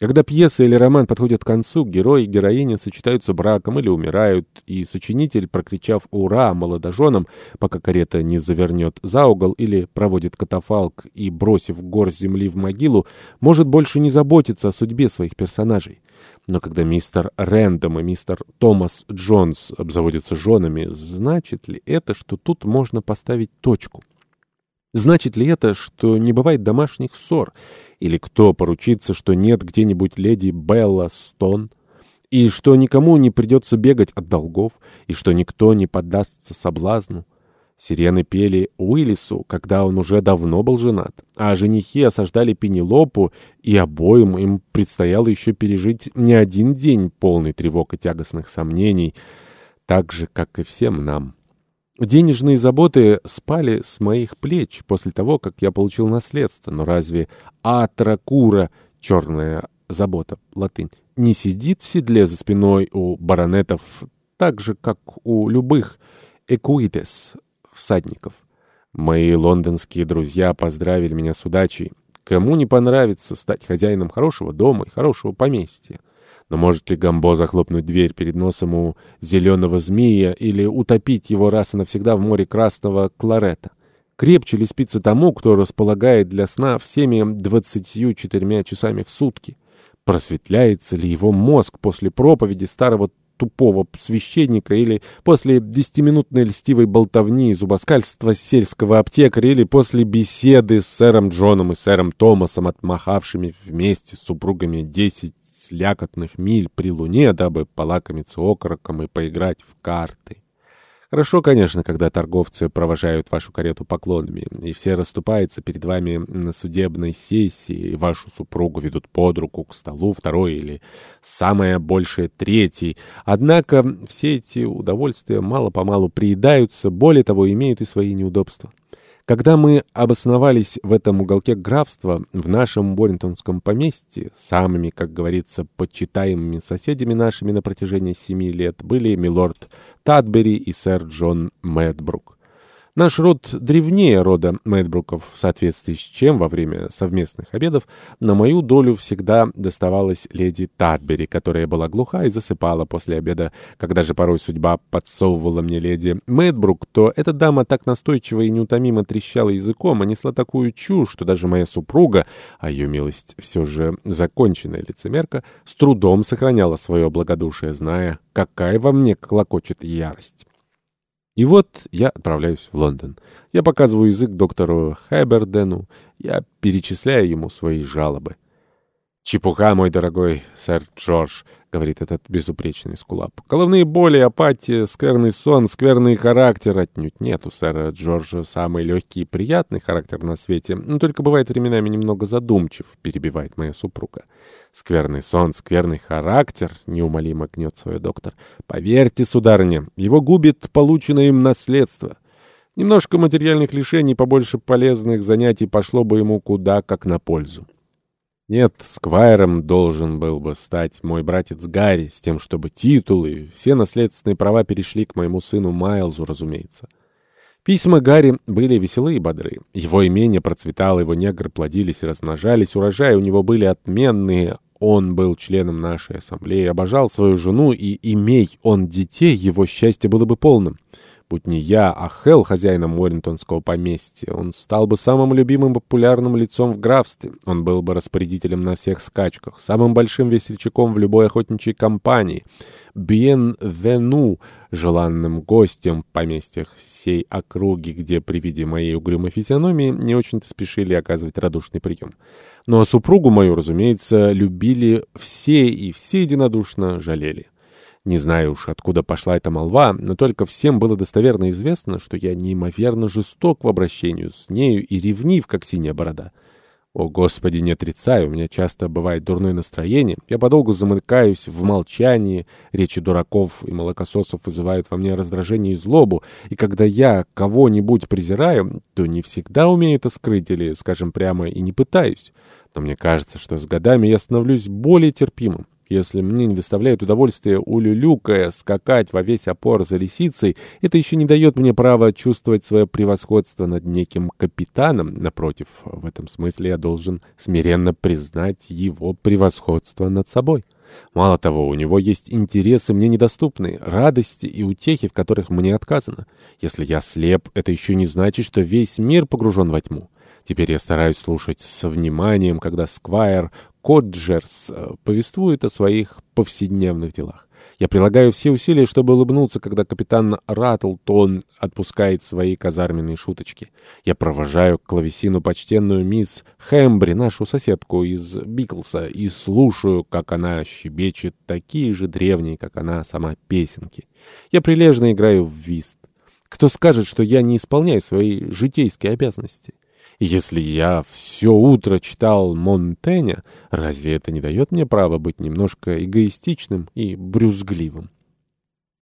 Когда пьеса или роман подходят к концу, герой и героиня сочетаются браком или умирают, и сочинитель, прокричав «Ура!» молодоженам, пока карета не завернет за угол или проводит катафалк и, бросив гор земли в могилу, может больше не заботиться о судьбе своих персонажей. Но когда мистер Рэндом и мистер Томас Джонс обзаводятся женами, значит ли это, что тут можно поставить точку? Значит ли это, что не бывает домашних ссор? Или кто поручится, что нет где-нибудь леди Белла Стон? И что никому не придется бегать от долгов? И что никто не поддастся соблазну? Сирены пели Уиллису, когда он уже давно был женат, а женихи осаждали Пенелопу, и обоим им предстояло еще пережить не один день полный тревог и тягостных сомнений, так же, как и всем нам. Денежные заботы спали с моих плеч после того, как я получил наследство. Но разве атракура, черная забота, латынь, не сидит в седле за спиной у баронетов так же, как у любых экуитес, всадников? Мои лондонские друзья поздравили меня с удачей. Кому не понравится стать хозяином хорошего дома и хорошего поместья? Но может ли Гамбо захлопнуть дверь перед носом у зеленого змея или утопить его раз и навсегда в море красного кларета? Крепче ли спится тому, кто располагает для сна всеми двадцатью четырьмя часами в сутки? Просветляется ли его мозг после проповеди старого тупого священника или после десятиминутной льстивой болтовни и зубоскальства сельского аптекаря или после беседы с сэром Джоном и сэром Томасом, отмахавшими вместе с супругами десять слякотных миль при луне, дабы полакомиться окороком и поиграть в карты. Хорошо, конечно, когда торговцы провожают вашу карету поклонами, и все расступаются перед вами на судебной сессии, и вашу супругу ведут под руку к столу второй или самое большее третий. Однако все эти удовольствия мало-помалу приедаются, более того, имеют и свои неудобства. Когда мы обосновались в этом уголке графства, в нашем Боринтонском поместье, самыми, как говорится, почитаемыми соседями нашими на протяжении семи лет были милорд Тадбери и сэр Джон Мэдбрук. Наш род древнее рода Мэдбруков, в соответствии с чем во время совместных обедов на мою долю всегда доставалась леди Тадбери, которая была глуха и засыпала после обеда. Когда же порой судьба подсовывала мне леди Мэдбрук, то эта дама так настойчиво и неутомимо трещала языком, а несла такую чушь, что даже моя супруга, а ее милость все же законченная лицемерка, с трудом сохраняла свое благодушие, зная, какая во мне клокочет ярость. И вот я отправляюсь в Лондон. Я показываю язык доктору Хэбердену. Я перечисляю ему свои жалобы. «Чепуха, мой дорогой сэр Джордж», — говорит этот безупречный скулап. «Головные боли, апатия, скверный сон, скверный характер отнюдь нет у сэра Джорджа. Самый легкий и приятный характер на свете, но только бывает временами немного задумчив», — перебивает моя супруга. «Скверный сон, скверный характер», — неумолимо гнет свой доктор. «Поверьте, сударыня, его губит полученное им наследство». Немножко материальных лишений, побольше полезных занятий пошло бы ему куда как на пользу. Нет, сквайром должен был бы стать мой братец Гарри, с тем, чтобы титулы, все наследственные права перешли к моему сыну Майлзу, разумеется. Письма Гарри были веселые и бодры. Его имение процветало, его негры плодились и размножались, урожаи у него были отменные, он был членом нашей ассамблеи, обожал свою жену, и, имей он детей, его счастье было бы полным. Будь не я, а Хелл хозяином Уоррентонского поместья, он стал бы самым любимым популярным лицом в графстве. Он был бы распорядителем на всех скачках, самым большим весельчаком в любой охотничьей компании. Бьен-вену, желанным гостем в поместьях всей округи, где при виде моей угрюмой физиономии не очень-то спешили оказывать радушный прием. Но супругу мою, разумеется, любили все и все единодушно жалели. Не знаю уж, откуда пошла эта молва, но только всем было достоверно известно, что я неимоверно жесток в обращению с нею и ревнив, как синяя борода. О, Господи, не отрицаю, у меня часто бывает дурное настроение, я подолгу замыкаюсь в молчании, речи дураков и молокососов вызывают во мне раздражение и злобу, и когда я кого-нибудь презираю, то не всегда умею это скрыть или, скажем прямо, и не пытаюсь. Но мне кажется, что с годами я становлюсь более терпимым. Если мне не доставляет удовольствия улюлюкая скакать во весь опор за лисицей, это еще не дает мне права чувствовать свое превосходство над неким капитаном. Напротив, в этом смысле я должен смиренно признать его превосходство над собой. Мало того, у него есть интересы мне недоступные, радости и утехи, в которых мне отказано. Если я слеп, это еще не значит, что весь мир погружен во тьму. Теперь я стараюсь слушать со вниманием, когда Сквайр Коджерс э, повествует о своих повседневных делах. Я прилагаю все усилия, чтобы улыбнуться, когда капитан Раттлтон отпускает свои казарменные шуточки. Я провожаю к клавесину почтенную мисс Хэмбри, нашу соседку из Биклса, и слушаю, как она щебечет такие же древние, как она сама, песенки. Я прилежно играю в вист. Кто скажет, что я не исполняю свои житейские обязанности? Если я все утро читал Монтэня, разве это не дает мне права быть немножко эгоистичным и брюзгливым?